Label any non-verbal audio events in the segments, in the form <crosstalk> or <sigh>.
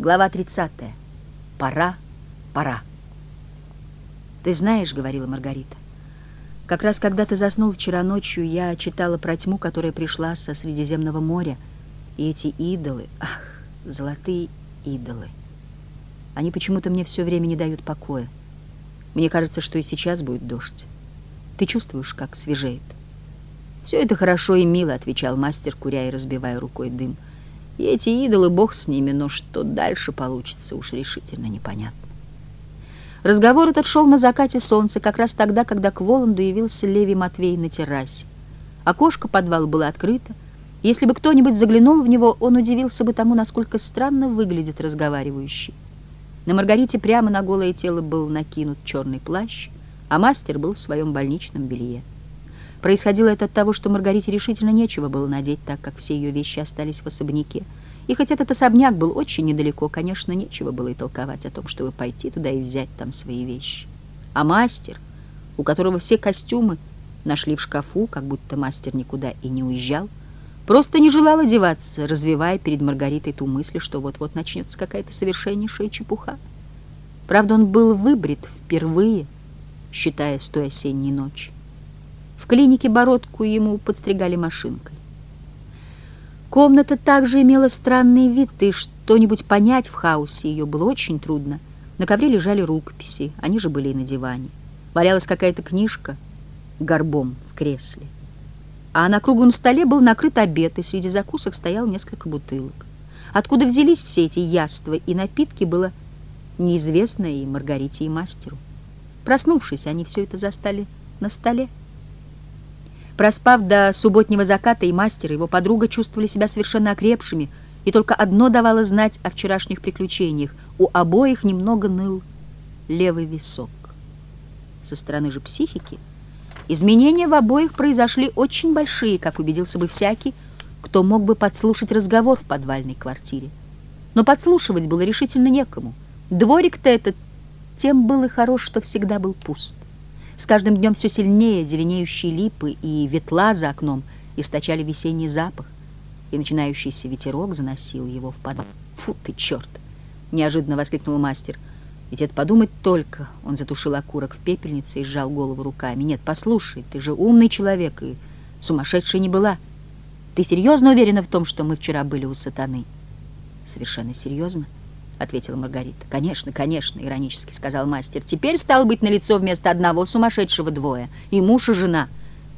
Глава 30. Пора, пора. «Ты знаешь, — говорила Маргарита, — как раз когда ты заснул вчера ночью, я читала про тьму, которая пришла со Средиземного моря, и эти идолы, ах, золотые идолы. Они почему-то мне все время не дают покоя. Мне кажется, что и сейчас будет дождь. Ты чувствуешь, как свежеет?» «Все это хорошо и мило», — отвечал мастер, куря и разбивая рукой дым. «И эти идолы, бог с ними, но что дальше получится, уж решительно непонятно». Разговор этот шел на закате солнца, как раз тогда, когда к Воланду явился Леви Матвей на террасе. Окошко подвала было открыто. Если бы кто-нибудь заглянул в него, он удивился бы тому, насколько странно выглядит разговаривающий. На Маргарите прямо на голое тело был накинут черный плащ, а мастер был в своем больничном белье. Происходило это от того, что Маргарите решительно нечего было надеть, так как все ее вещи остались в особняке. И хоть этот особняк был очень недалеко, конечно, нечего было и толковать о том, чтобы пойти туда и взять там свои вещи. А мастер, у которого все костюмы нашли в шкафу, как будто мастер никуда и не уезжал, просто не желал одеваться, развивая перед Маргаритой ту мысль, что вот-вот начнется какая-то совершеннейшая чепуха. Правда, он был выбрит впервые, считая с той осенней ночи клинике бородку ему подстригали машинкой. Комната также имела странный вид, и что-нибудь понять в хаосе ее было очень трудно. На ковре лежали рукописи, они же были и на диване. Валялась какая-то книжка горбом в кресле. А на круглом столе был накрыт обед, и среди закусок стоял несколько бутылок. Откуда взялись все эти яства и напитки, было неизвестно и Маргарите, и мастеру. Проснувшись, они все это застали на столе. Проспав до субботнего заката, и мастер, и его подруга чувствовали себя совершенно окрепшими, и только одно давало знать о вчерашних приключениях. У обоих немного ныл левый висок. Со стороны же психики изменения в обоих произошли очень большие, как убедился бы всякий, кто мог бы подслушать разговор в подвальной квартире. Но подслушивать было решительно некому. Дворик-то этот тем был и хорош, что всегда был пуст. С каждым днем все сильнее зеленеющие липы и ветла за окном источали весенний запах, и начинающийся ветерок заносил его в подвал. «Фу ты, черт!» — неожиданно воскликнул мастер. «Ведь это подумать только!» Он затушил окурок в пепельнице и сжал голову руками. «Нет, послушай, ты же умный человек и сумасшедшая не была. Ты серьезно уверена в том, что мы вчера были у сатаны?» «Совершенно серьезно?» Ответила Маргарита. «Конечно, конечно», — иронически сказал мастер. «Теперь стало быть на лицо вместо одного сумасшедшего двое. И муж, и жена».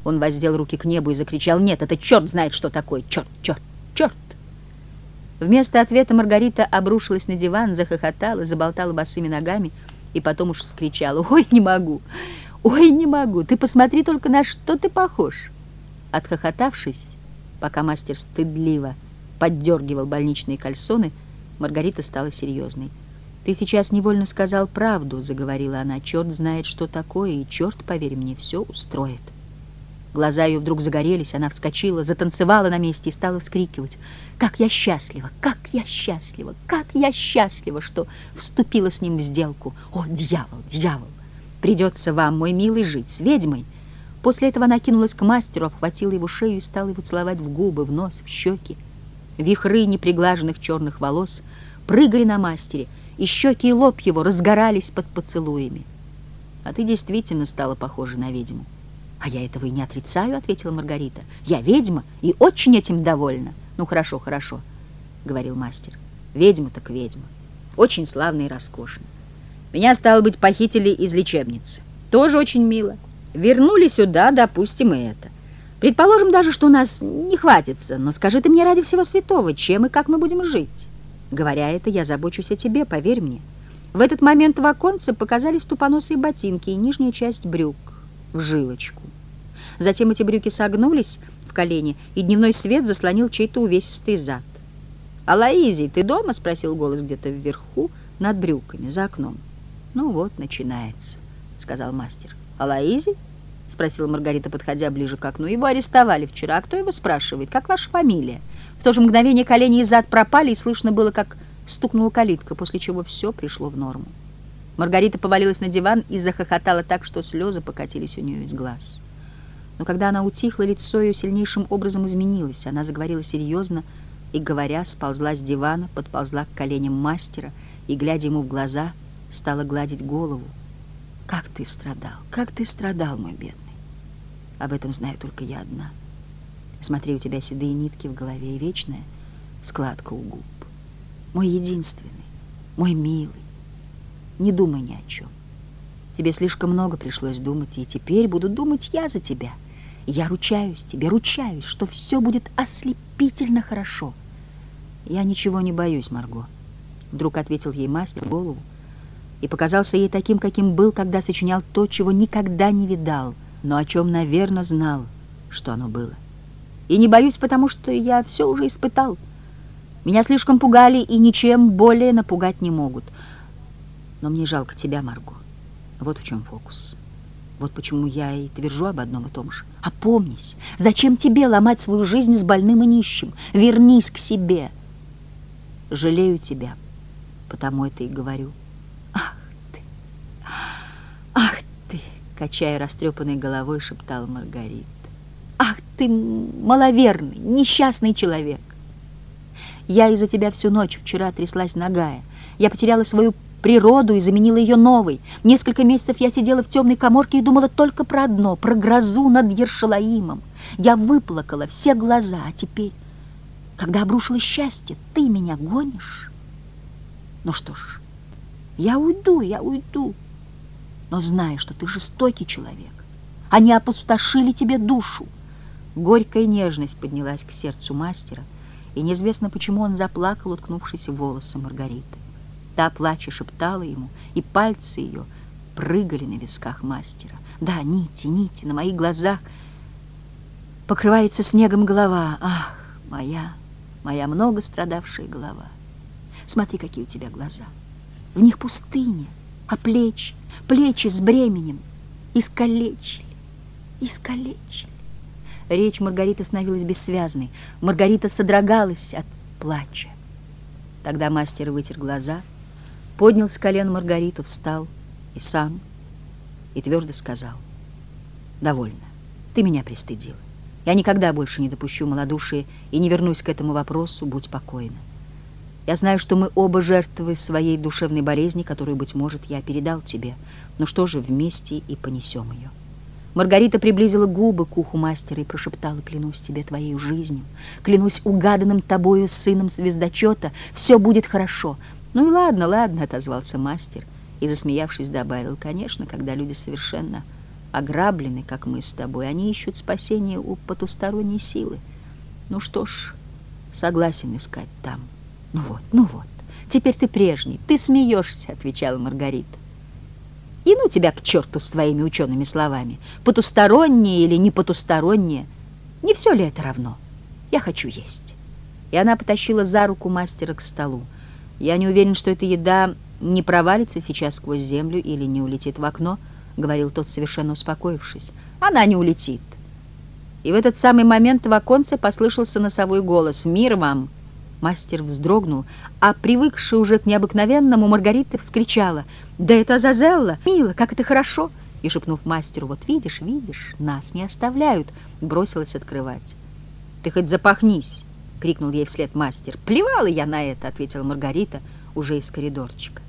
Он воздел руки к небу и закричал. «Нет, это черт знает, что такое! Черт, черт, черт!» Вместо ответа Маргарита обрушилась на диван, захохотала, заболтала босыми ногами и потом уж вскричала. «Ой, не могу! Ой, не могу! Ты посмотри только, на что ты похож!» Отхохотавшись, пока мастер стыдливо поддергивал больничные кальсоны, Маргарита стала серьезной. «Ты сейчас невольно сказал правду», — заговорила она. «Черт знает, что такое, и черт, поверь мне, все устроит». Глаза ее вдруг загорелись, она вскочила, затанцевала на месте и стала вскрикивать. «Как я счастлива! Как я счастлива! Как я счастлива, что вступила с ним в сделку! О, дьявол, дьявол! Придется вам, мой милый, жить с ведьмой!» После этого она кинулась к мастеру, обхватила его шею и стала его целовать в губы, в нос, в щеки. Вихры неприглаженных черных волос прыгали на мастере, и щеки и лоб его разгорались под поцелуями. «А ты действительно стала похожа на ведьму». «А я этого и не отрицаю», — ответила Маргарита. «Я ведьма и очень этим довольна». «Ну, хорошо, хорошо», — говорил мастер. «Ведьма так ведьма. Очень славно и роскошно. Меня, стало быть, похитили из лечебницы. Тоже очень мило. Вернули сюда, допустим, и это. Предположим даже, что у нас не хватится, но скажи ты мне ради всего святого, чем и как мы будем жить. Говоря это, я забочусь о тебе, поверь мне. В этот момент в оконце показались тупоносые ботинки и нижняя часть брюк в жилочку. Затем эти брюки согнулись в колени, и дневной свет заслонил чей-то увесистый зад. «Алаизий, ты дома?» — спросил голос где-то вверху, над брюками, за окном. «Ну вот, начинается», — сказал мастер. «Алаизий?» — спросила Маргарита, подходя ближе к окну. «Его арестовали вчера. А кто его спрашивает? Как ваша фамилия?» В то же мгновение колени и зад пропали, и слышно было, как стукнула калитка, после чего все пришло в норму. Маргарита повалилась на диван и захохотала так, что слезы покатились у нее из глаз. Но когда она утихла, лицо ее сильнейшим образом изменилось. Она заговорила серьезно, и, говоря, сползла с дивана, подползла к коленям мастера и, глядя ему в глаза, стала гладить голову. «Как ты страдал, как ты страдал, мой бедный! Об этом знаю только я одна. Смотри, у тебя седые нитки в голове и вечная складка у губ. Мой единственный, мой милый, не думай ни о чем. Тебе слишком много пришлось думать, и теперь буду думать я за тебя. Я ручаюсь тебе, ручаюсь, что все будет ослепительно хорошо. Я ничего не боюсь, Марго. Вдруг ответил ей мастер голову и показался ей таким, каким был, когда сочинял то, чего никогда не видал, но о чем, наверное, знал, что оно было. И не боюсь, потому что я все уже испытал. Меня слишком пугали и ничем более напугать не могут. Но мне жалко тебя, Марго. Вот в чем фокус. Вот почему я и твержу об одном и том же. Опомнись, зачем тебе ломать свою жизнь с больным и нищим? Вернись к себе. Жалею тебя, потому это и говорю. Ах ты, качая растрепанной головой, шептала Маргарита. Ах ты, маловерный, несчастный человек. Я из-за тебя всю ночь вчера тряслась ногая. Я потеряла свою природу и заменила ее новой. Несколько месяцев я сидела в темной коморке и думала только про одно, про грозу над Ершалаимом. Я выплакала все глаза, а теперь, когда обрушилось счастье, ты меня гонишь? Ну что ж, я уйду, я уйду, но знаю, что ты жестокий человек. Они опустошили тебе душу. Горькая нежность поднялась к сердцу мастера, и неизвестно, почему он заплакал, уткнувшись в волосы Маргариты. Та, плача, шептала ему, и пальцы ее прыгали на висках мастера. Да, нити, нити, на моих глазах покрывается снегом голова. Ах, моя, моя много страдавшая голова. Смотри, какие у тебя глаза. В них пустыня, а плечи, плечи с бременем искалечили, искалечили. Речь Маргариты становилась бессвязной. Маргарита содрогалась от плача. Тогда мастер вытер глаза — поднял с колен Маргариту, встал и сам, и твердо сказал, «Довольно, ты меня пристыдила. Я никогда больше не допущу малодушия и не вернусь к этому вопросу, будь покойна. Я знаю, что мы оба жертвы своей душевной болезни, которую, быть может, я передал тебе. Но что же, вместе и понесем ее». Маргарита приблизила губы к уху мастера и прошептала, «Клянусь тебе твоей жизнью, клянусь угаданным тобою сыном звездочета, все будет хорошо, «Ну и ладно, ладно», — отозвался мастер и, засмеявшись, добавил, «Конечно, когда люди совершенно ограблены, как мы с тобой, они ищут спасения у потусторонней силы. Ну что ж, согласен искать там. Ну вот, ну вот, теперь ты прежний, ты смеешься», — отвечала Маргарита. «И ну тебя к черту с твоими учеными словами, потусторонние или не потусторонние, не все ли это равно? Я хочу есть». И она потащила за руку мастера к столу. «Я не уверен, что эта еда не провалится сейчас сквозь землю или не улетит в окно», — говорил тот, совершенно успокоившись. «Она не улетит». И в этот самый момент в оконце послышался носовой голос «Мир вам!». Мастер вздрогнул, а привыкшая уже к необыкновенному, Маргарита вскричала «Да это Азазелла! Мила, как это хорошо!» И, шепнув мастеру «Вот видишь, видишь, нас не оставляют!» бросилась открывать. «Ты хоть запахнись!» крикнул ей вслед мастер. «Плевала я на это», — ответила Маргарита уже из коридорчика.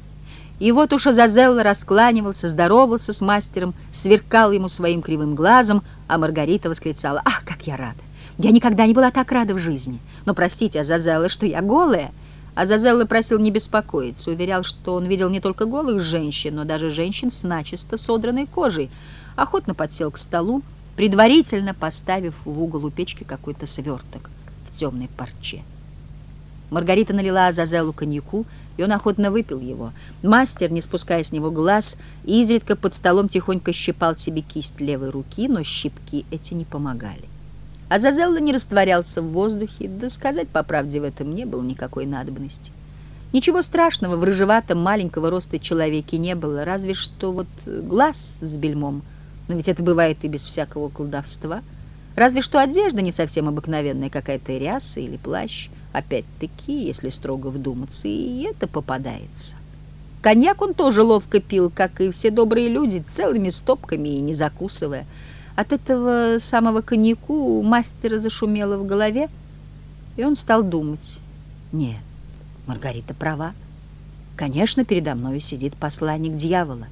И вот уж Азазелла раскланивался, здоровался с мастером, сверкал ему своим кривым глазом, а Маргарита восклицала, «Ах, как я рада! Я никогда не была так рада в жизни! Но простите, Азазелла, что я голая!» Азазелла просил не беспокоиться, уверял, что он видел не только голых женщин, но даже женщин с начисто содранной кожей. Охотно подсел к столу, предварительно поставив в угол у печки какой-то сверток темной парче. Маргарита налила Азазелу коньяку, и он охотно выпил его. Мастер, не спуская с него глаз, изредка под столом тихонько щипал себе кисть левой руки, но щипки эти не помогали. Азазелла не растворялся в воздухе, да сказать по правде в этом не было никакой надобности. Ничего страшного в рыжеватом маленького роста человеке не было, разве что вот глаз с бельмом, но ведь это бывает и без всякого колдовства — Разве что одежда не совсем обыкновенная, какая-то ряса или плащ. Опять-таки, если строго вдуматься, и это попадается. Коньяк он тоже ловко пил, как и все добрые люди, целыми стопками и не закусывая. От этого самого коньяку мастера зашумело в голове, И он стал думать. Нет, Маргарита права. Конечно, передо мною сидит посланник дьявола.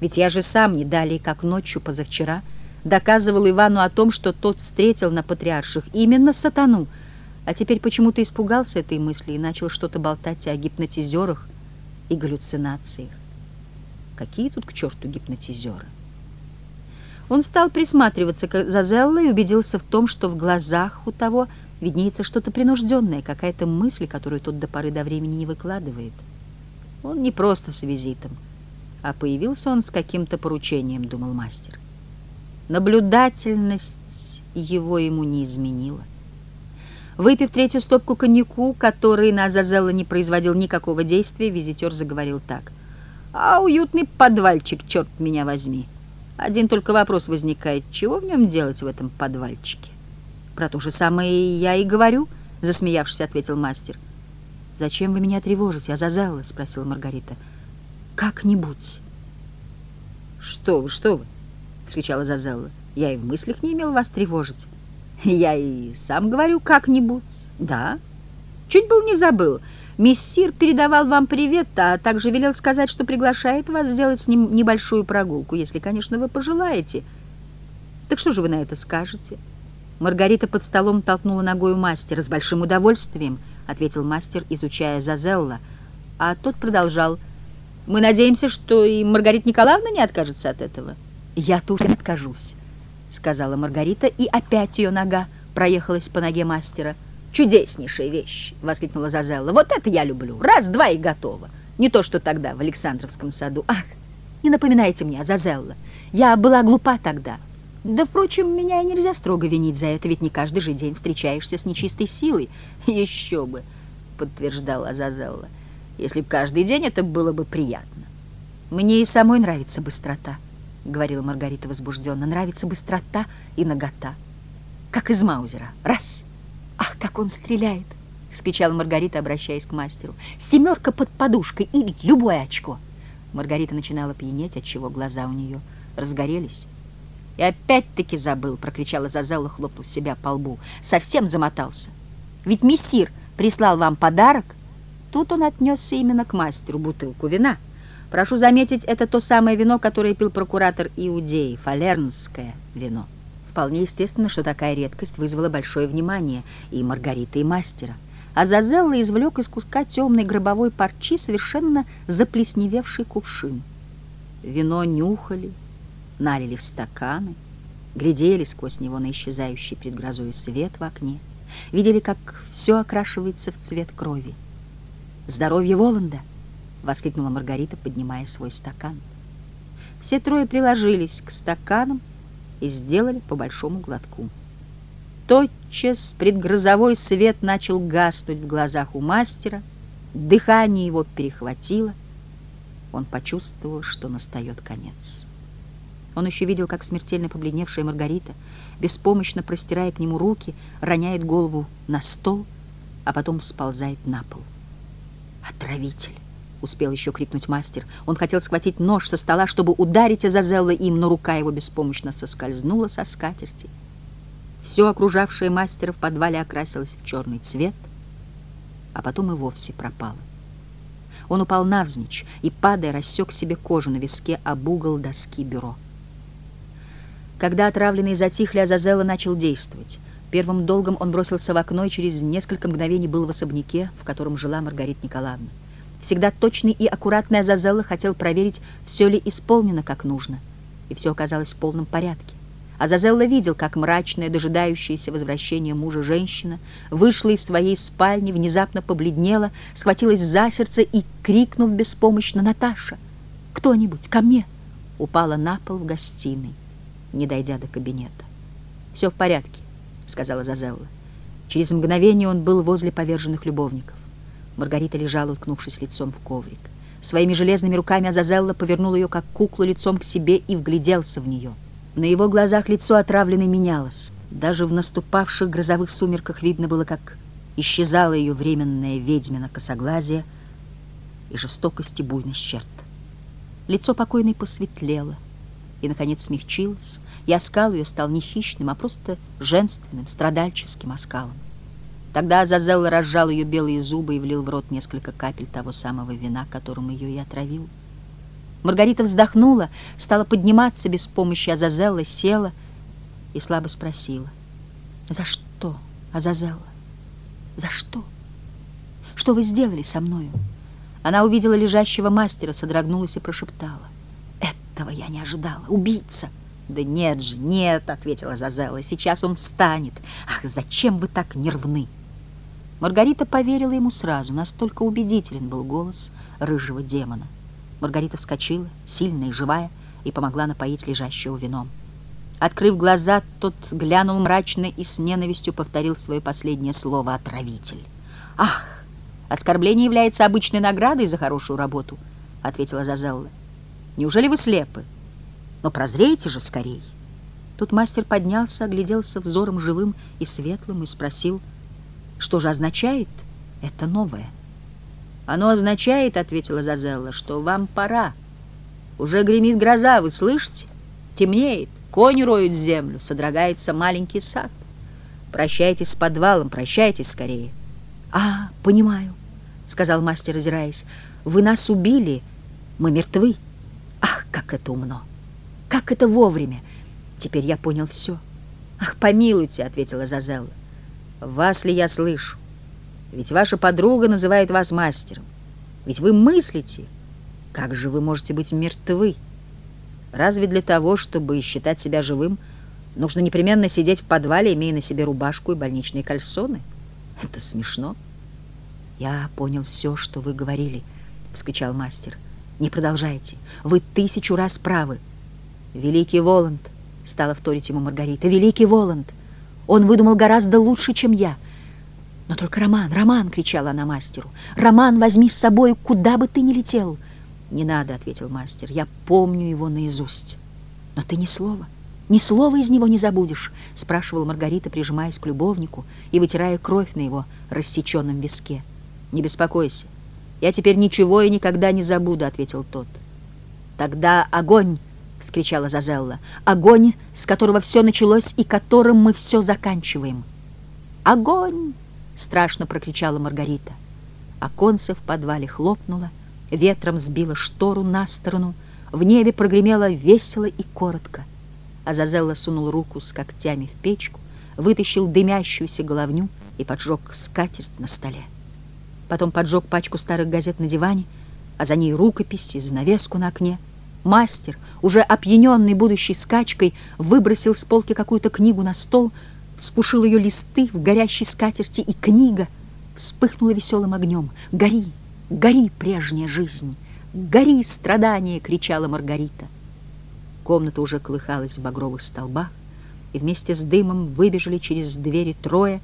Ведь я же сам не далее, как ночью позавчера, доказывал Ивану о том, что тот встретил на патриарших именно сатану, а теперь почему-то испугался этой мысли и начал что-то болтать о гипнотизерах и галлюцинациях. Какие тут к черту гипнотизеры? Он стал присматриваться к Зазелло и убедился в том, что в глазах у того виднеется что-то принужденное, какая-то мысль, которую тот до поры до времени не выкладывает. Он не просто с визитом, а появился он с каким-то поручением, думал мастер. Наблюдательность его ему не изменила. Выпив третью стопку коньяку, который на Азазелла не производил никакого действия, визитер заговорил так. «А уютный подвальчик, черт меня возьми!» Один только вопрос возникает, чего в нем делать в этом подвальчике? Про то же самое я и говорю, засмеявшись, ответил мастер. Зачем вы меня тревожите, Азазелла? спросила Маргарита. Как-нибудь. Что вы, что вы? вскричала Азазелла. Я и в мыслях не имел вас тревожить. Я и сам говорю как-нибудь. Да. Чуть был не забыл. Мессир передавал вам привет, а также велел сказать, что приглашает вас сделать с ним небольшую прогулку, если, конечно, вы пожелаете. Так что же вы на это скажете?» Маргарита под столом толкнула ногою мастера. «С большим удовольствием», — ответил мастер, изучая Зазелла. А тот продолжал. «Мы надеемся, что и Маргарита Николаевна не откажется от этого». «Я тоже не откажусь», — сказала Маргарита, и опять ее нога проехалась по ноге мастера — Чудеснейшая вещь, воскликнула Зазелла. Вот это я люблю. Раз, два и готово. Не то, что тогда в Александровском саду. Ах, не напоминайте мне, Зазелла. Я была глупа тогда. Да, впрочем, меня и нельзя строго винить за это, ведь не каждый же день встречаешься с нечистой силой. <laughs> Еще бы, подтверждала Зазелла. Если бы каждый день это было бы приятно. Мне и самой нравится быстрота, говорила Маргарита возбужденно. Нравится быстрота и нагота. Как из Маузера. Раз — «Ах, как он стреляет!» — вскричала Маргарита, обращаясь к мастеру. «Семерка под подушкой или любое очко!» Маргарита начинала пьянеть, отчего глаза у нее разгорелись. «И опять-таки забыл!» — прокричала Зазелла, хлопнув себя по лбу. «Совсем замотался! Ведь мессир прислал вам подарок!» Тут он отнесся именно к мастеру бутылку вина. Прошу заметить, это то самое вино, которое пил прокуратор Иудеи, фалернское вино. Вполне естественно, что такая редкость вызвала большое внимание и Маргариты, и мастера. А Зазелла извлек из куска темной гробовой парчи совершенно заплесневевший кувшин. Вино нюхали, налили в стаканы, глядели сквозь него на исчезающий перед грозой свет в окне, видели, как все окрашивается в цвет крови. «Здоровье Воланда!» — воскликнула Маргарита, поднимая свой стакан. Все трое приложились к стаканам, и сделали по большому глотку. Тотчас предгрозовой свет начал гаснуть в глазах у мастера, дыхание его перехватило, он почувствовал, что настает конец. Он еще видел, как смертельно побледневшая Маргарита, беспомощно простирая к нему руки, роняет голову на стол, а потом сползает на пол. Отравитель! Успел еще крикнуть мастер. Он хотел схватить нож со стола, чтобы ударить Азазелла им, но рука его беспомощно соскользнула со скатерти. Все окружавшее мастера в подвале окрасилось в черный цвет, а потом и вовсе пропало. Он упал навзничь и, падая, рассек себе кожу на виске об угол доски бюро. Когда отравленные затихли, Азазелла начал действовать. Первым долгом он бросился в окно и через несколько мгновений был в особняке, в котором жила Маргарита Николаевна. Всегда точный и аккуратный Азазелла хотел проверить, все ли исполнено как нужно. И все оказалось в полном порядке. Азазелла видел, как мрачная, дожидающаяся возвращения мужа женщина вышла из своей спальни, внезапно побледнела, схватилась за сердце и, крикнув беспомощно «Наташа! Кто-нибудь ко мне!» упала на пол в гостиной, не дойдя до кабинета. «Все в порядке», — сказала Азазелла. Через мгновение он был возле поверженных любовников. Маргарита лежала, уткнувшись лицом в коврик. Своими железными руками Азазелла повернул ее, как куклу, лицом к себе и вгляделся в нее. На его глазах лицо отравленной менялось. Даже в наступавших грозовых сумерках видно было, как исчезала ее временная ведьмина косоглазие и жестокость и буйность черт. Лицо покойной посветлело и, наконец, смягчилось, и оскал ее стал не хищным, а просто женственным, страдальческим оскалом. Тогда Азазелла разжал ее белые зубы и влил в рот несколько капель того самого вина, которым ее и отравил. Маргарита вздохнула, стала подниматься без помощи Азазелла, села и слабо спросила. «За что, Азазелла? За что? Что вы сделали со мною?» Она увидела лежащего мастера, содрогнулась и прошептала. «Этого я не ожидала. Убийца!» «Да нет же, нет!» — ответила Зазелла. «Сейчас он встанет. Ах, зачем вы так нервны?» Маргарита поверила ему сразу, настолько убедителен был голос рыжего демона. Маргарита вскочила, сильная и живая, и помогла напоить лежащего вином. Открыв глаза, тот глянул мрачно и с ненавистью повторил свое последнее слово «отравитель». «Ах, оскорбление является обычной наградой за хорошую работу», — ответила Зазелла. «Неужели вы слепы? Но прозрейте же скорей». Тут мастер поднялся, огляделся взором живым и светлым и спросил — что же означает это новое? Оно означает, — ответила Зазелла, — что вам пора. Уже гремит гроза, вы слышите? Темнеет, кони роют землю, содрогается маленький сад. Прощайтесь с подвалом, прощайтесь скорее. А, понимаю, — сказал мастер, озираясь, — вы нас убили, мы мертвы. Ах, как это умно! Как это вовремя! Теперь я понял все. Ах, помилуйте, — ответила Зазелла. Вас ли я слышу? Ведь ваша подруга называет вас мастером. Ведь вы мыслите. Как же вы можете быть мертвы? Разве для того, чтобы считать себя живым, нужно непременно сидеть в подвале, имея на себе рубашку и больничные кальсоны? Это смешно. Я понял все, что вы говорили, — вскричал мастер. Не продолжайте. Вы тысячу раз правы. Великий Воланд, — стала вторить ему Маргарита, — великий Воланд — он выдумал гораздо лучше, чем я. Но только Роман, Роман, кричала она мастеру. Роман, возьми с собой, куда бы ты ни летел. Не надо, ответил мастер. Я помню его наизусть. Но ты ни слова, ни слова из него не забудешь, спрашивала Маргарита, прижимаясь к любовнику и вытирая кровь на его рассеченном виске. Не беспокойся. Я теперь ничего и никогда не забуду, ответил тот. Тогда огонь — вскричала Зазелла. «Огонь, с которого все началось и которым мы все заканчиваем». «Огонь!» — страшно прокричала Маргарита. Оконце в подвале хлопнуло, ветром сбило штору на сторону, в небе прогремело весело и коротко. Азазелла сунул руку с когтями в печку, вытащил дымящуюся головню и поджег скатерть на столе. Потом поджег пачку старых газет на диване, а за ней рукопись и занавеску на окне — Мастер, уже опьяненный будущей скачкой, выбросил с полки какую-то книгу на стол, спушил ее листы в горящей скатерти, и книга вспыхнула веселым огнем. «Гори, гори, прежняя жизнь! Гори, страдания!» — кричала Маргарита. Комната уже колыхалась в багровых столбах, и вместе с дымом выбежали через двери трое,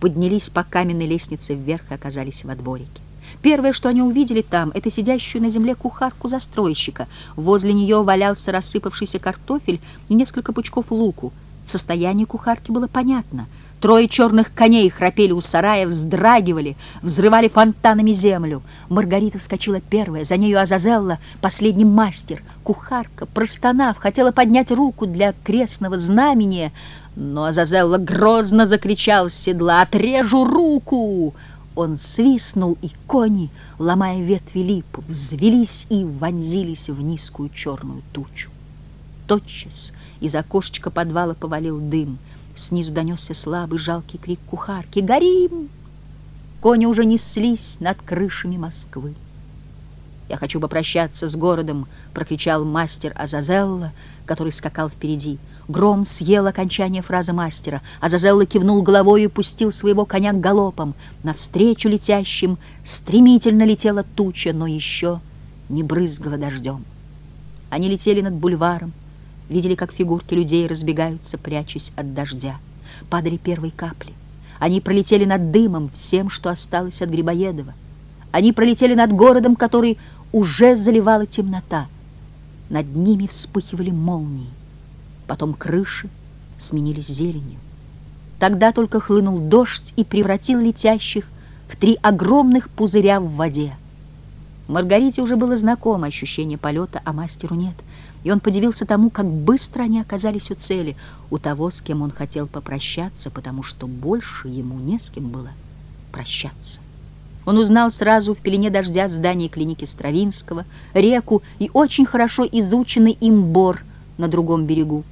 поднялись по каменной лестнице вверх и оказались в отборике. Первое, что они увидели там, это сидящую на земле кухарку застройщика. Возле нее валялся рассыпавшийся картофель и несколько пучков луку. Состояние кухарки было понятно. Трое черных коней храпели у сарая, вздрагивали, взрывали фонтанами землю. Маргарита вскочила первая, за нею Азазелла, последний мастер. Кухарка, простонав, хотела поднять руку для крестного знамения, но Азазелла грозно закричал с седла «Отрежу руку!» Он свистнул, и кони, ломая ветви лип, взвелись и вонзились в низкую черную тучу. Тотчас из окошечка подвала повалил дым. Снизу донесся слабый жалкий крик кухарки «Горим!». Кони уже неслись над крышами Москвы. «Я хочу попрощаться с городом!» — прокричал мастер Азазелла, который скакал впереди — Гром съел окончание фразы мастера. Азазелла кивнул головой и пустил своего коня галопом. Навстречу летящим стремительно летела туча, но еще не брызгала дождем. Они летели над бульваром, видели, как фигурки людей разбегаются, прячась от дождя. Падали первые капли. Они пролетели над дымом, всем, что осталось от Грибоедова. Они пролетели над городом, который уже заливала темнота. Над ними вспыхивали молнии потом крыши сменились зеленью. Тогда только хлынул дождь и превратил летящих в три огромных пузыря в воде. Маргарите уже было знакомо ощущение полета, а мастеру нет. И он подивился тому, как быстро они оказались у цели, у того, с кем он хотел попрощаться, потому что больше ему не с кем было попрощаться. Он узнал сразу в пелене дождя здание клиники Стравинского, реку и очень хорошо изученный им бор на другом берегу.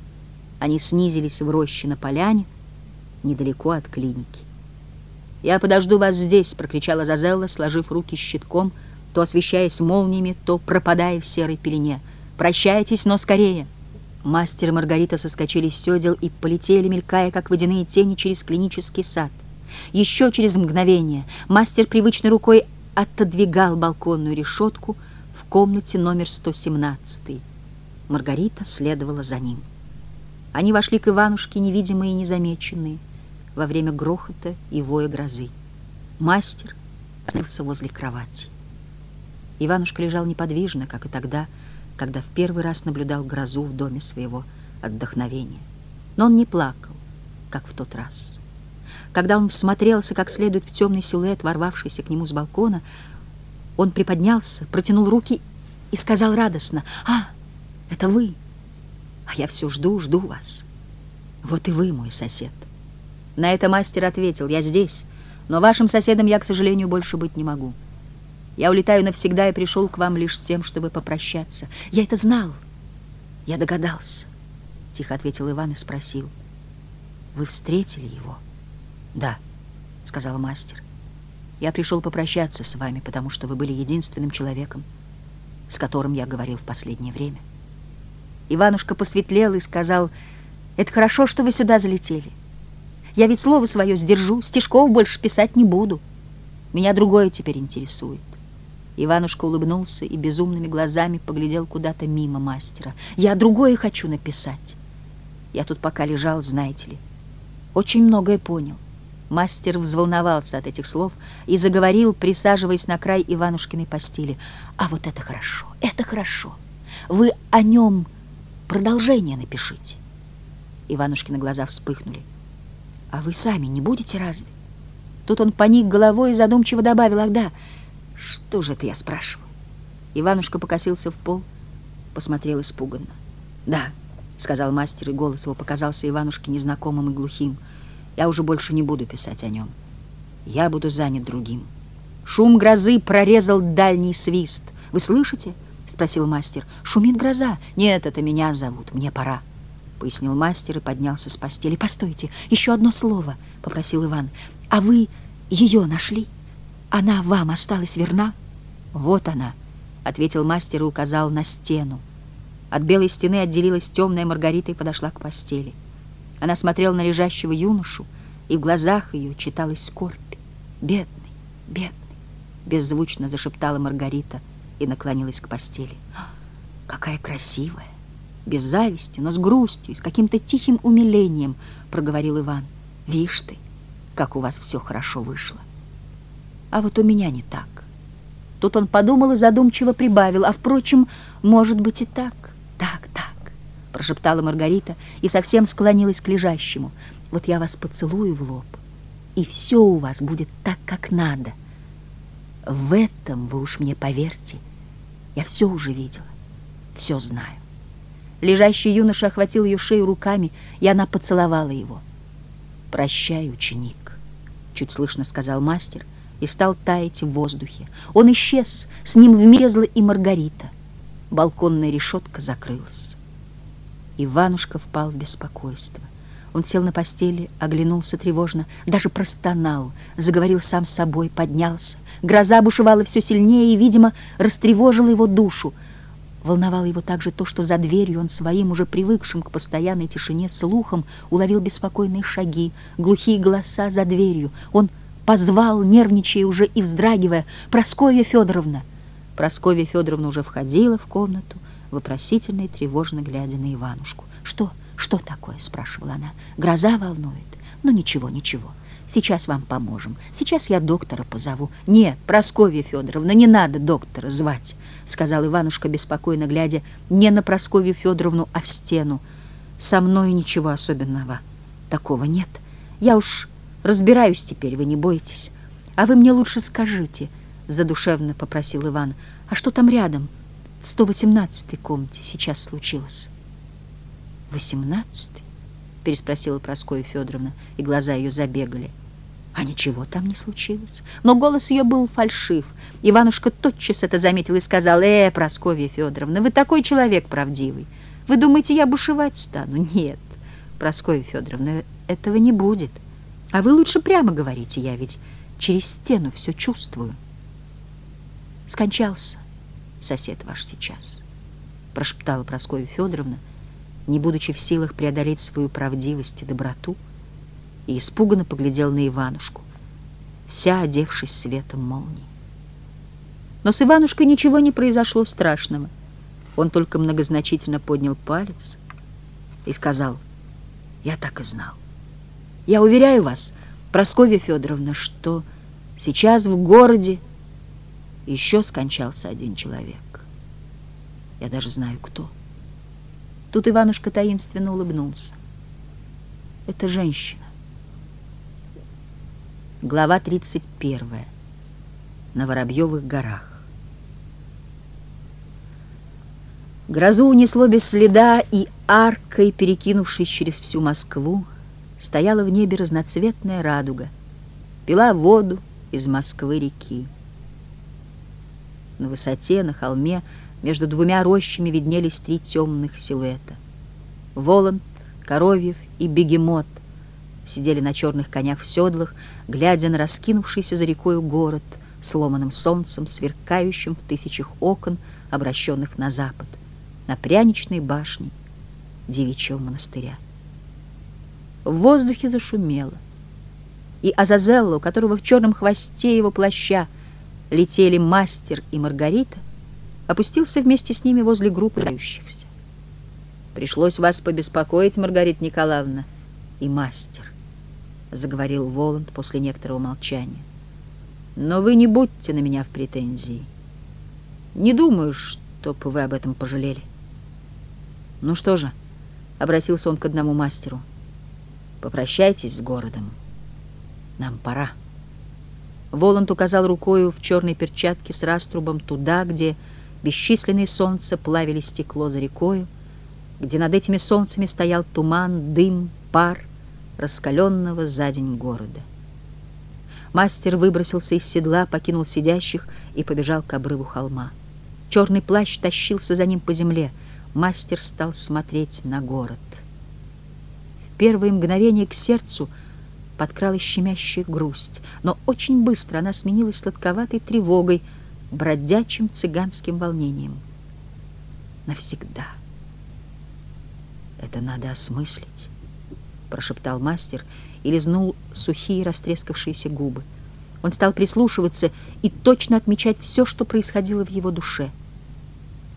Они снизились в роще на поляне, недалеко от клиники. «Я подожду вас здесь!» — прокричала Зазелла, сложив руки щитком, то освещаясь молниями, то пропадая в серой пелене. «Прощайтесь, но скорее!» Мастер и Маргарита соскочили с седел и полетели, мелькая, как водяные тени, через клинический сад. Еще через мгновение мастер привычной рукой отодвигал балконную решетку в комнате номер 117. Маргарита следовала за ним. Они вошли к Иванушке, невидимые и незамеченные, во время грохота и воя грозы. Мастер остановился возле кровати. Иванушка лежал неподвижно, как и тогда, когда в первый раз наблюдал грозу в доме своего отдохновения. Но он не плакал, как в тот раз. Когда он всмотрелся как следует в темный силуэт, ворвавшийся к нему с балкона, он приподнялся, протянул руки и сказал радостно, «А, это вы! А я все жду, жду вас. Вот и вы, мой сосед». На это мастер ответил, «Я здесь, но вашим соседом я, к сожалению, больше быть не могу». Я улетаю навсегда и пришел к вам лишь с тем, чтобы попрощаться. Я это знал. Я догадался. Тихо ответил Иван и спросил. Вы встретили его? Да, сказал мастер. Я пришел попрощаться с вами, потому что вы были единственным человеком, с которым я говорил в последнее время. Иванушка посветлел и сказал, это хорошо, что вы сюда залетели. Я ведь слово свое сдержу, стишков больше писать не буду. Меня другое теперь интересует. Иванушка улыбнулся и безумными глазами поглядел куда-то мимо мастера. «Я другое хочу написать. Я тут пока лежал, знаете ли. Очень многое понял». Мастер взволновался от этих слов и заговорил, присаживаясь на край Иванушкиной постели. «А вот это хорошо, это хорошо. Вы о нем продолжение напишите». Иванушкины глаза вспыхнули. «А вы сами не будете разве?» Тут он поник головой и задумчиво добавил, «Ах да, что же это я спрашиваю? Иванушка покосился в пол, посмотрел испуганно. Да, сказал мастер, и голос его показался Иванушке незнакомым и глухим. Я уже больше не буду писать о нем. Я буду занят другим. Шум грозы прорезал дальний свист. Вы слышите? Спросил мастер. Шумит гроза. Нет, это меня зовут. Мне пора. Пояснил мастер и поднялся с постели. Постойте, еще одно слово, попросил Иван. А вы ее нашли? Она вам осталась верна? Вот она, ответил мастер и указал на стену. От белой стены отделилась темная Маргарита и подошла к постели. Она смотрела на лежащего юношу, и в глазах ее читалась скорбь. «Бедный, бедный!» — беззвучно зашептала Маргарита и наклонилась к постели. «А, «Какая красивая!» Без зависти, но с грустью, с каким-то тихим умилением проговорил Иван. «Вишь ты, как у вас все хорошо вышло!» А вот у меня не так. Тут он подумал и задумчиво прибавил. А, впрочем, может быть и так. Так, так, прошептала Маргарита и совсем склонилась к лежащему. Вот я вас поцелую в лоб, и все у вас будет так, как надо. В этом вы уж мне поверьте. Я все уже видела, все знаю. Лежащий юноша охватил ее шею руками, и она поцеловала его. «Прощай, ученик», — чуть слышно сказал мастер, — и стал таять в воздухе. Он исчез, с ним вмерзла и Маргарита. Балконная решетка закрылась. Иванушка впал в беспокойство. Он сел на постели, оглянулся тревожно, даже простонал, заговорил сам с собой, поднялся. Гроза бушевала все сильнее и, видимо, растревожила его душу. Волновало его также то, что за дверью он своим, уже привыкшим к постоянной тишине, слухом уловил беспокойные шаги, глухие голоса за дверью. Он позвал, нервничая уже и вздрагивая, «Прасковья Федоровна!» Прасковья Федоровна уже входила в комнату, вопросительно и тревожно глядя на Иванушку. «Что? Что такое?» — спрашивала она. «Гроза волнует?» «Ну, ничего, ничего. Сейчас вам поможем. Сейчас я доктора позову». «Нет, Прасковья Федоровна, не надо доктора звать», — сказал Иванушка, беспокойно глядя не на Прасковью Федоровну, а в стену. «Со мной ничего особенного такого нет. Я уж Разбираюсь теперь, вы не бойтесь. А вы мне лучше скажите, — задушевно попросил Иван, — а что там рядом, в 118-й комнате сейчас случилось? «Восемнадцатый?» — переспросила Проскоя Федоровна, и глаза ее забегали. А ничего там не случилось. Но голос ее был фальшив. Иванушка тотчас это заметил и сказал, «Э, Прасковья Федоровна, вы такой человек правдивый. Вы думаете, я бушевать стану? Нет, Прасковья Федоровна, этого не будет. А вы лучше прямо говорите, я ведь через стену все чувствую». Скончался сосед ваш сейчас, прошептала Прасковья Федоровна, не будучи в силах преодолеть свою правдивость и доброту, и испуганно поглядел на Иванушку, вся одевшись светом молнии. Но с Иванушкой ничего не произошло страшного. Он только многозначительно поднял палец и сказал, «Я так и знал. Я уверяю вас, Прасковья Федоровна, что сейчас в городе еще скончался один человек. Я даже знаю, кто». Тут Иванушка таинственно улыбнулся. «Это женщина. Глава 31. На Воробьевых горах. Грозу унесло без следа, и аркой, перекинувшись через всю Москву, стояла в небе разноцветная радуга, пила воду из Москвы реки. На высоте, на холме, между двумя рощами виднелись три темных силуэта. Воланд, Коровьев и Бегемот — сидели на черных конях в седлах, глядя на раскинувшийся за рекою город, сломанным солнцем, сверкающим в тысячах окон, обращенных на запад, на пряничной башне девичьего монастыря. В воздухе зашумело, и Азазелло, у которого в черном хвосте его плаща летели мастер и Маргарита, опустился вместе с ними возле группы дающихся. Пришлось вас побеспокоить, Маргарита Николаевна, и мастер заговорил Воланд после некоторого молчания. Но вы не будьте на меня в претензии. Не думаю, чтоб вы об этом пожалели. Ну что же, обратился он к одному мастеру. Попрощайтесь с городом. Нам пора. Воланд указал рукою в черной перчатке с раструбом туда, где бесчисленные солнца плавили стекло за рекою, где над этими солнцами стоял туман, дым, пар — раскаленного за день города. Мастер выбросился из седла, покинул сидящих и побежал к обрыву холма. Черный плащ тащился за ним по земле. Мастер стал смотреть на город. В первые мгновения к сердцу подкралась щемящая грусть, но очень быстро она сменилась сладковатой тревогой, бродячим цыганским волнением. Навсегда. Это надо осмыслить прошептал мастер и лизнул сухие растрескавшиеся губы. Он стал прислушиваться и точно отмечать все, что происходило в его душе.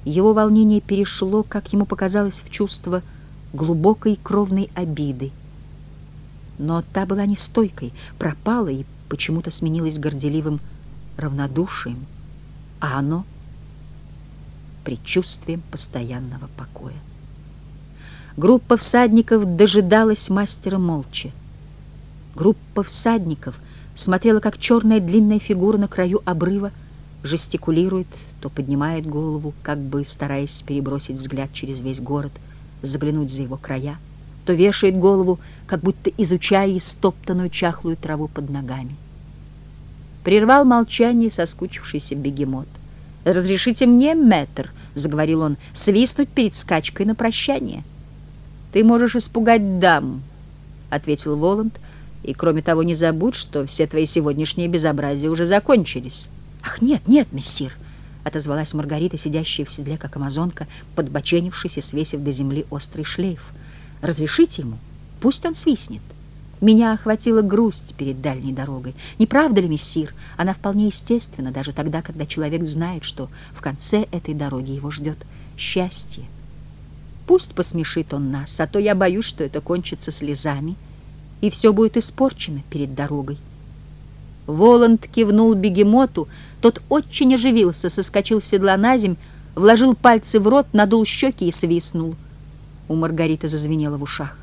Его волнение перешло, как ему показалось, в чувство глубокой кровной обиды. Но та была нестойкой, пропала и почему-то сменилась горделивым равнодушием, а оно — предчувствием постоянного покоя. Группа всадников дожидалась мастера молча. Группа всадников смотрела, как черная длинная фигура на краю обрыва жестикулирует, то поднимает голову, как бы стараясь перебросить взгляд через весь город, заглянуть за его края, то вешает голову, как будто изучая истоптанную чахлую траву под ногами. Прервал молчание соскучившийся бегемот. «Разрешите мне, мэтр», — заговорил он, — «свистнуть перед скачкой на прощание». «Ты можешь испугать дам», — ответил Воланд, «и, кроме того, не забудь, что все твои сегодняшние безобразия уже закончились». «Ах, нет, нет, мессир», — отозвалась Маргарита, сидящая в седле, как амазонка, подбоченившись и свесив до земли острый шлейф. «Разрешите ему, пусть он свистнет». Меня охватила грусть перед дальней дорогой. Не правда ли, мессир? Она вполне естественна, даже тогда, когда человек знает, что в конце этой дороги его ждет счастье. Пусть посмешит он нас, а то я боюсь, что это кончится слезами, и все будет испорчено перед дорогой. Воланд кивнул бегемоту, тот очень оживился, соскочил с седла на земь, вложил пальцы в рот, надул щеки и свистнул. У Маргариты зазвенело в ушах.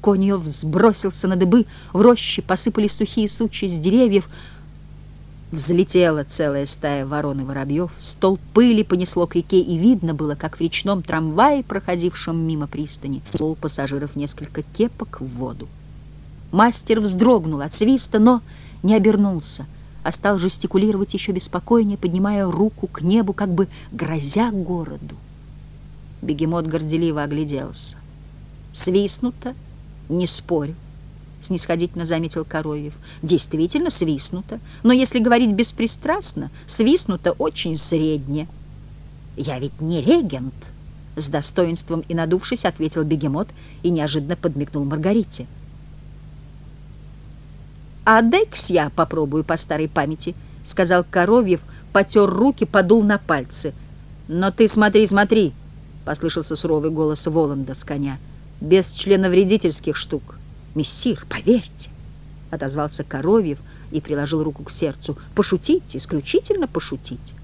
Конь ее взбросился на дыбы, в роще посыпались сухие сучья с деревьев, Взлетела целая стая ворон и воробьев, стол пыли понесло к реке, и видно было, как в речном трамвае, проходившем мимо пристани, у пассажиров несколько кепок в воду. Мастер вздрогнул от свиста, но не обернулся, а стал жестикулировать еще беспокойнее, поднимая руку к небу, как бы грозя городу. Бегемот горделиво огляделся. «Свистнуто? Не спорю», — снисходительно заметил Коровьев. «Действительно свистнуто, но если говорить беспристрастно, свистнуто очень средне». «Я ведь не регент», — с достоинством и надувшись, ответил бегемот и неожиданно подмигнул Маргарите. «А дай-ка я попробую по старой памяти», — сказал Коровьев, потер руки, подул на пальцы. «Но ты смотри, смотри», — послышался суровый голос Воланда с коня, — «без членовредительских штук». «Мессир, поверьте», — отозвался Коровьев и приложил руку к сердцу, — «пошутить, исключительно пошутить».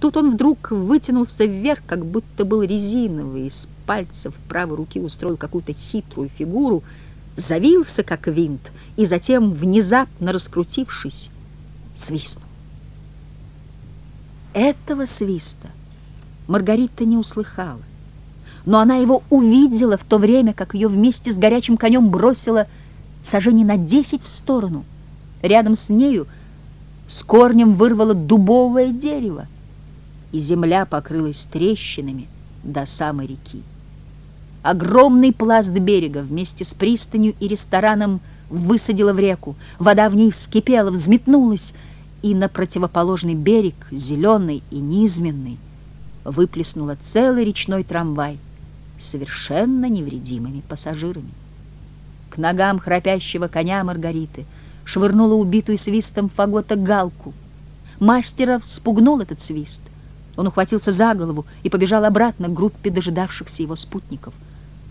Тут он вдруг вытянулся вверх, как будто был резиновый, из пальцев правой руки устроил какую-то хитрую фигуру, завился, как винт, и затем, внезапно раскрутившись, свистнул. Этого свиста Маргарита не услыхала, но она его увидела в то время, как ее вместе с горячим конем бросила сажений на десять в сторону. Рядом с нею с корнем вырвало дубовое дерево, и земля покрылась трещинами до самой реки. Огромный пласт берега вместе с пристанью и рестораном высадила в реку. Вода в ней вскипела, взметнулась, и на противоположный берег, зеленый и низменный, выплеснула целый речной трамвай совершенно невредимыми пассажирами. К ногам храпящего коня Маргариты швырнула убитую свистом фагота галку. Мастера спугнул этот свист — он ухватился за голову и побежал обратно к группе дожидавшихся его спутников.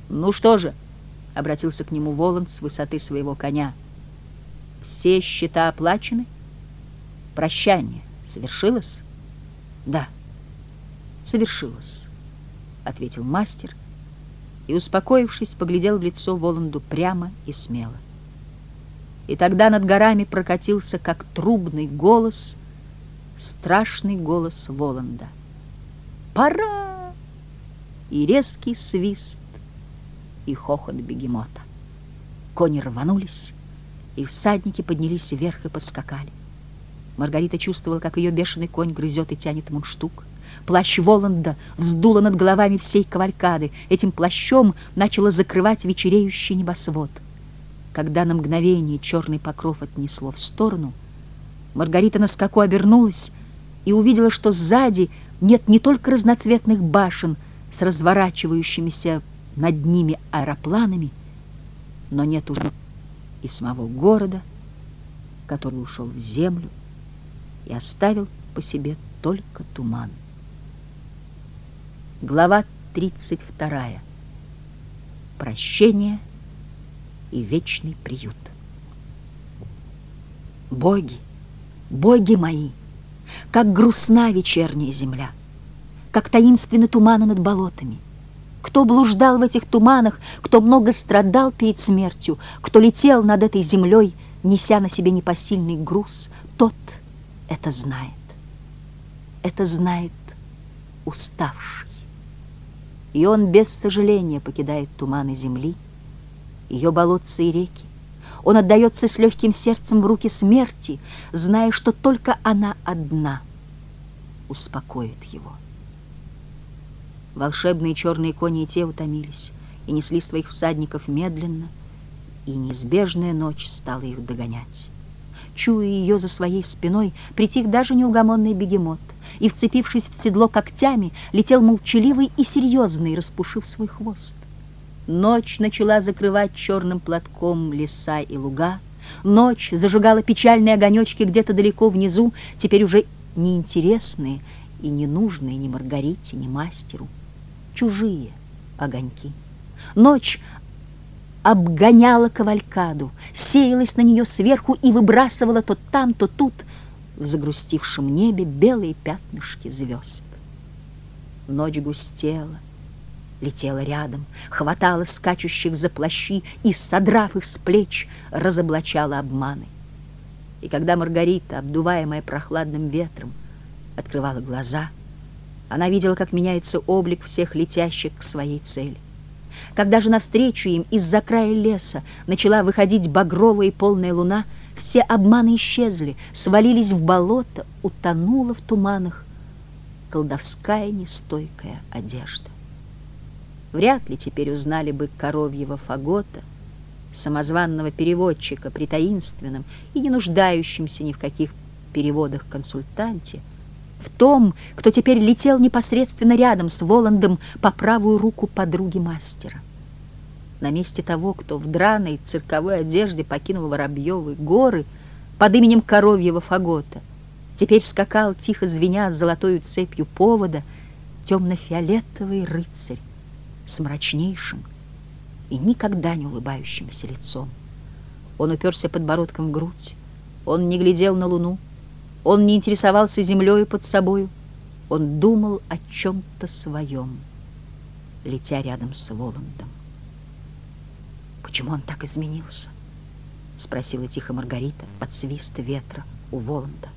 «Ну что же?» — обратился к нему Воланд с высоты своего коня. «Все счета оплачены? Прощание совершилось?» «Да, совершилось», — ответил мастер и, успокоившись, поглядел в лицо Воланду прямо и смело. И тогда над горами прокатился, как трубный голос, страшный голос Воланда пора!» И резкий свист, и хохот бегемота. Кони рванулись, и всадники поднялись вверх и поскакали. Маргарита чувствовала, как ее бешеный конь грызет и тянет мундштук. Плащ Воланда вздуло над головами всей кавалькады. Этим плащом начало закрывать вечереющий небосвод. Когда на мгновение черный покров отнесло в сторону, Маргарита на скаку обернулась и увидела, что сзади нет не только разноцветных башен с разворачивающимися над ними аэропланами, но нет уже и самого города, который ушел в землю и оставил по себе только туман. Глава 32. Прощение и вечный приют. Боги, боги мои! как грустна вечерняя земля, как таинственны туманы над болотами. Кто блуждал в этих туманах, кто много страдал перед смертью, кто летел над этой землей, неся на себе непосильный груз, тот это знает. Это знает уставший. И он без сожаления покидает туманы земли, ее болотца и реки, он отдается с легким сердцем в руки смерти, зная, что только она одна успокоит его. Волшебные черные кони и те утомились и несли своих всадников медленно, и неизбежная ночь стала их догонять. Чуя ее за своей спиной, притих даже неугомонный бегемот, и, вцепившись в седло когтями, летел молчаливый и серьезный, распушив свой хвост. Ночь начала закрывать черным платком леса и луга. Ночь зажигала печальные огонечки где-то далеко внизу, теперь уже неинтересные и ненужные ни Маргарите, ни мастеру. Чужие огоньки. Ночь обгоняла кавалькаду, сеялась на нее сверху и выбрасывала то там, то тут в загрустившем небе белые пятнышки звезд. Ночь густела, летела рядом, хватала скачущих за плащи и, содрав их с плеч, разоблачала обманы. И когда Маргарита, обдуваемая прохладным ветром, открывала глаза, она видела, как меняется облик всех летящих к своей цели. Когда же навстречу им из-за края леса начала выходить багровая и полная луна, все обманы исчезли, свалились в болото, утонула в туманах колдовская нестойкая одежда. Вряд ли теперь узнали бы коровьего фагота, самозванного переводчика при таинственном и не нуждающемся ни в каких переводах консультанте, в том, кто теперь летел непосредственно рядом с Воландом по правую руку подруги мастера. На месте того, кто в драной цирковой одежде покинул Воробьевы горы под именем Коровьего Фагота, теперь скакал, тихо звеня золотою цепью повода, темно-фиолетовый рыцарь с мрачнейшим и никогда не улыбающимся лицом. Он уперся подбородком в грудь, он не глядел на луну, он не интересовался землей под собою, он думал о чем-то своем, летя рядом с Воландом. «Почему он так изменился?» — спросила тихо Маргарита под свист ветра у Воланда.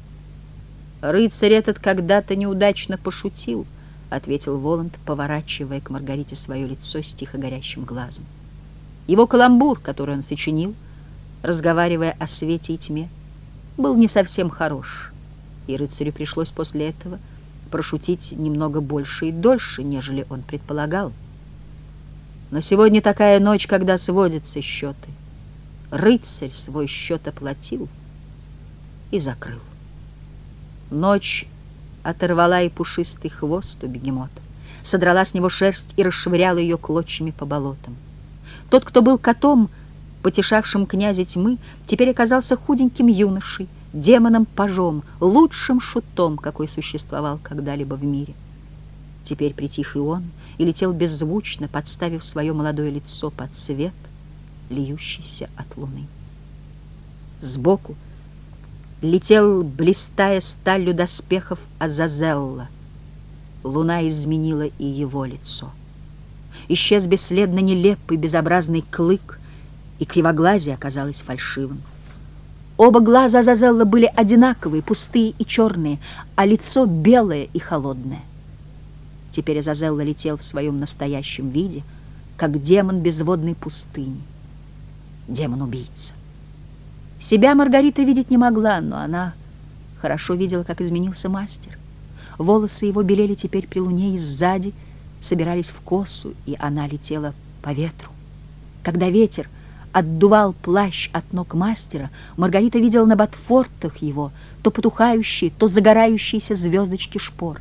«Рыцарь этот когда-то неудачно пошутил», — ответил Воланд, поворачивая к Маргарите свое лицо с тихо горящим глазом. Его каламбур, который он сочинил, разговаривая о свете и тьме, был не совсем хорош и рыцарю пришлось после этого прошутить немного больше и дольше, нежели он предполагал. Но сегодня такая ночь, когда сводятся счеты. Рыцарь свой счет оплатил и закрыл. Ночь оторвала и пушистый хвост у бегемота, содрала с него шерсть и расшвыряла ее клочьями по болотам. Тот, кто был котом, потешавшим князя тьмы, теперь оказался худеньким юношей, демоном-пажом, лучшим шутом, какой существовал когда-либо в мире. Теперь притих и он, и летел беззвучно, подставив свое молодое лицо под свет, льющийся от луны. Сбоку летел, блистая сталью доспехов, Азазелла. Луна изменила и его лицо. Исчез бесследно нелепый, безобразный клык, и кривоглазие оказалось фальшивым. Оба глаза Азазелла были одинаковые, пустые и черные, а лицо белое и холодное. Теперь Азазелла летел в своем настоящем виде, как демон безводной пустыни, демон-убийца. Себя Маргарита видеть не могла, но она хорошо видела, как изменился мастер. Волосы его белели теперь при луне и сзади собирались в косу, и она летела по ветру. Когда ветер отдувал плащ от ног мастера, Маргарита видела на ботфортах его то потухающие, то загорающиеся звездочки шпор.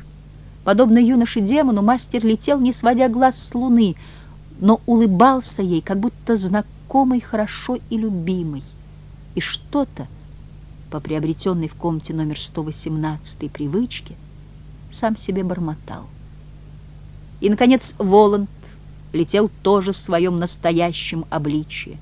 Подобно юноше-демону, мастер летел, не сводя глаз с луны, но улыбался ей, как будто знакомый, хорошо и любимый. И что-то, по приобретенной в комнате номер 118 привычке, сам себе бормотал. И, наконец, Воланд летел тоже в своем настоящем обличье.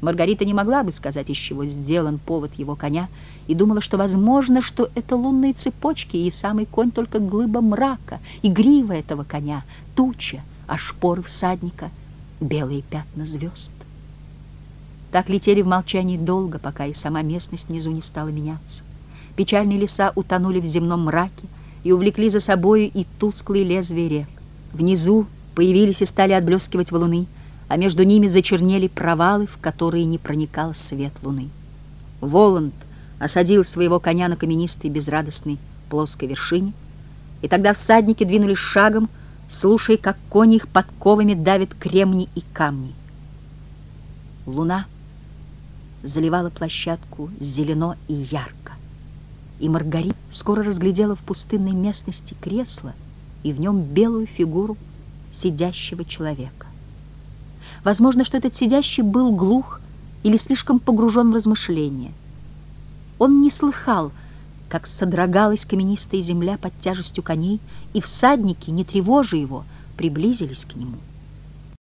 Маргарита не могла бы сказать, из чего сделан повод его коня, и думала, что возможно, что это лунные цепочки, и самый конь только глыба мрака, и грива этого коня, туча, а шпоры всадника — белые пятна звезд. Так летели в молчании долго, пока и сама местность внизу не стала меняться. Печальные леса утонули в земном мраке и увлекли за собою и тусклые лезвия рек. Внизу появились и стали отблескивать валуны — а между ними зачернели провалы, в которые не проникал свет луны. Воланд осадил своего коня на каменистой безрадостной плоской вершине, и тогда всадники двинулись шагом, слушая, как кони их подковами давят кремни и камни. Луна заливала площадку зелено и ярко, и Маргарита скоро разглядела в пустынной местности кресло и в нем белую фигуру сидящего человека. Возможно, что этот сидящий был глух или слишком погружен в размышления. Он не слыхал, как содрогалась каменистая земля под тяжестью коней, и всадники, не тревожа его, приблизились к нему.